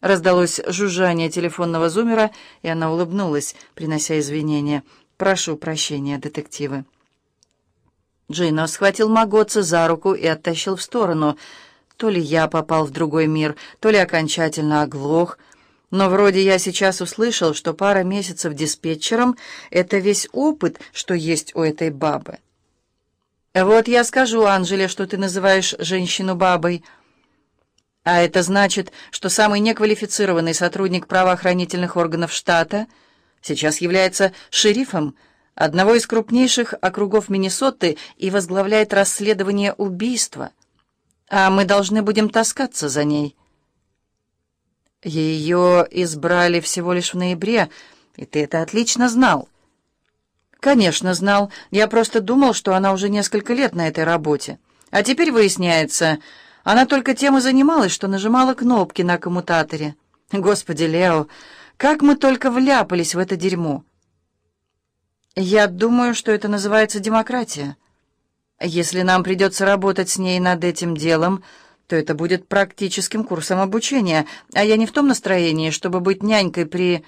Раздалось жужжание телефонного зумера, и она улыбнулась, принося извинения. «Прошу прощения, детективы». Джино схватил Магоца за руку и оттащил в сторону. То ли я попал в другой мир, то ли окончательно оглох. Но вроде я сейчас услышал, что пара месяцев диспетчером — это весь опыт, что есть у этой бабы. «Вот я скажу Анжеле, что ты называешь женщину бабой». А это значит, что самый неквалифицированный сотрудник правоохранительных органов штата сейчас является шерифом одного из крупнейших округов Миннесоты и возглавляет расследование убийства. А мы должны будем таскаться за ней. Ее избрали всего лишь в ноябре, и ты это отлично знал. Конечно, знал. Я просто думал, что она уже несколько лет на этой работе. А теперь выясняется... Она только тем и занималась, что нажимала кнопки на коммутаторе. Господи, Лео, как мы только вляпались в это дерьмо. Я думаю, что это называется демократия. Если нам придется работать с ней над этим делом, то это будет практическим курсом обучения, а я не в том настроении, чтобы быть нянькой при...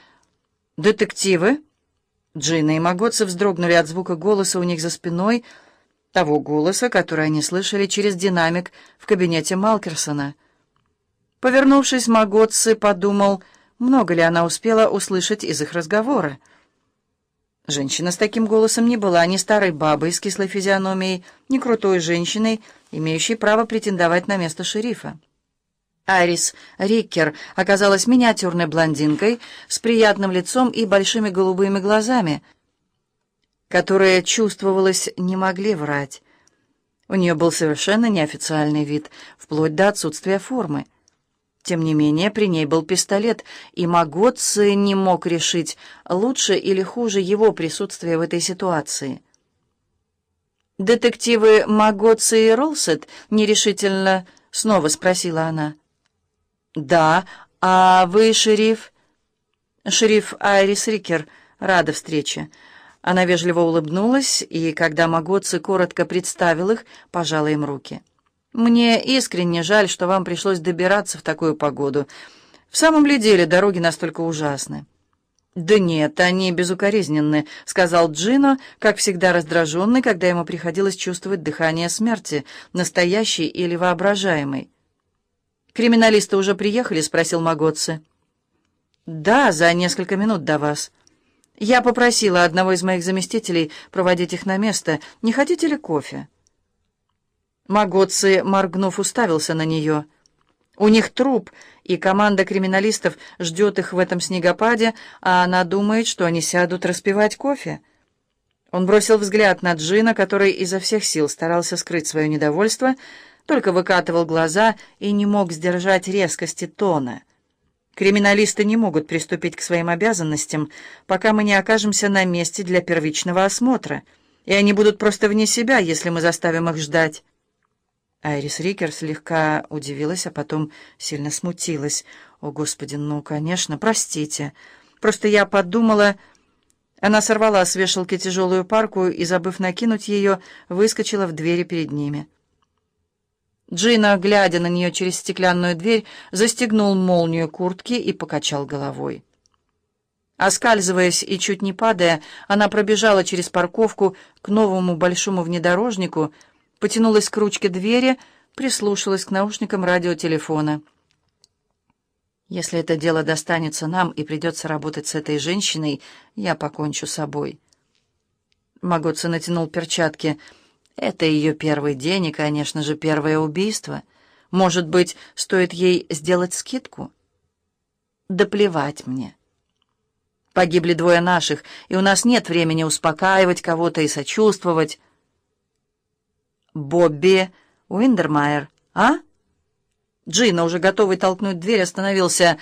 Детективы? Джина и Магоцы вздрогнули от звука голоса у них за спиной — того голоса, который они слышали через динамик в кабинете Малкерсона. Повернувшись, Магоцци подумал, много ли она успела услышать из их разговора. Женщина с таким голосом не была ни старой бабой с кислой физиономией, ни крутой женщиной, имеющей право претендовать на место шерифа. Айрис Риккер оказалась миниатюрной блондинкой с приятным лицом и большими голубыми глазами — которые, чувствовалось, не могли врать. У нее был совершенно неофициальный вид, вплоть до отсутствия формы. Тем не менее, при ней был пистолет, и Магоцци не мог решить, лучше или хуже его присутствие в этой ситуации. «Детективы Магоцци и Ролсет?» — нерешительно снова спросила она. «Да, а вы шериф?» «Шериф Айрис Рикер. Рада встрече. Она вежливо улыбнулась, и, когда Магоци коротко представил их, пожала им руки. «Мне искренне жаль, что вам пришлось добираться в такую погоду. В самом ли деле дороги настолько ужасны?» «Да нет, они безукоризненны», — сказал Джино, как всегда раздраженный, когда ему приходилось чувствовать дыхание смерти, настоящей или воображаемой. «Криминалисты уже приехали?» — спросил Магоци. «Да, за несколько минут до вас». Я попросила одного из моих заместителей проводить их на место. Не хотите ли кофе?» Магоци, моргнув, уставился на нее. «У них труп, и команда криминалистов ждет их в этом снегопаде, а она думает, что они сядут распивать кофе». Он бросил взгляд на Джина, который изо всех сил старался скрыть свое недовольство, только выкатывал глаза и не мог сдержать резкости тона — Криминалисты не могут приступить к своим обязанностям, пока мы не окажемся на месте для первичного осмотра, и они будут просто вне себя, если мы заставим их ждать». Айрис Рикер слегка удивилась, а потом сильно смутилась. «О, Господи, ну, конечно, простите. Просто я подумала...» Она сорвала с вешалки тяжелую парку и, забыв накинуть ее, выскочила в двери перед ними. Джина, глядя на нее через стеклянную дверь, застегнул молнию куртки и покачал головой. Оскальзываясь и чуть не падая, она пробежала через парковку к новому большому внедорожнику, потянулась к ручке двери, прислушалась к наушникам радиотелефона. «Если это дело достанется нам и придется работать с этой женщиной, я покончу с собой». Магоци натянул перчатки — это ее первый день и, конечно же, первое убийство. Может быть, стоит ей сделать скидку? Да плевать мне. Погибли двое наших, и у нас нет времени успокаивать кого-то и сочувствовать. Бобби Уиндермайер, а? Джина, уже готовый толкнуть дверь, остановился.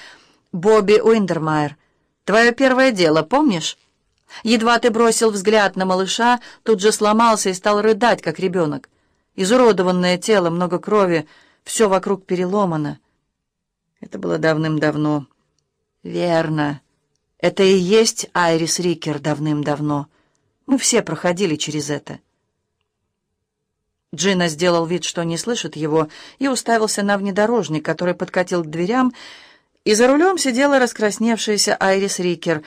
Бобби Уиндермайер, твое первое дело, помнишь? Едва ты бросил взгляд на малыша, тут же сломался и стал рыдать, как ребенок. Изуродованное тело, много крови, все вокруг переломано. Это было давным-давно. Верно. Это и есть Айрис Рикер давным-давно. Мы все проходили через это. Джина сделал вид, что не слышит его, и уставился на внедорожник, который подкатил к дверям, И за рулем сидела раскрасневшаяся Айрис Рикер.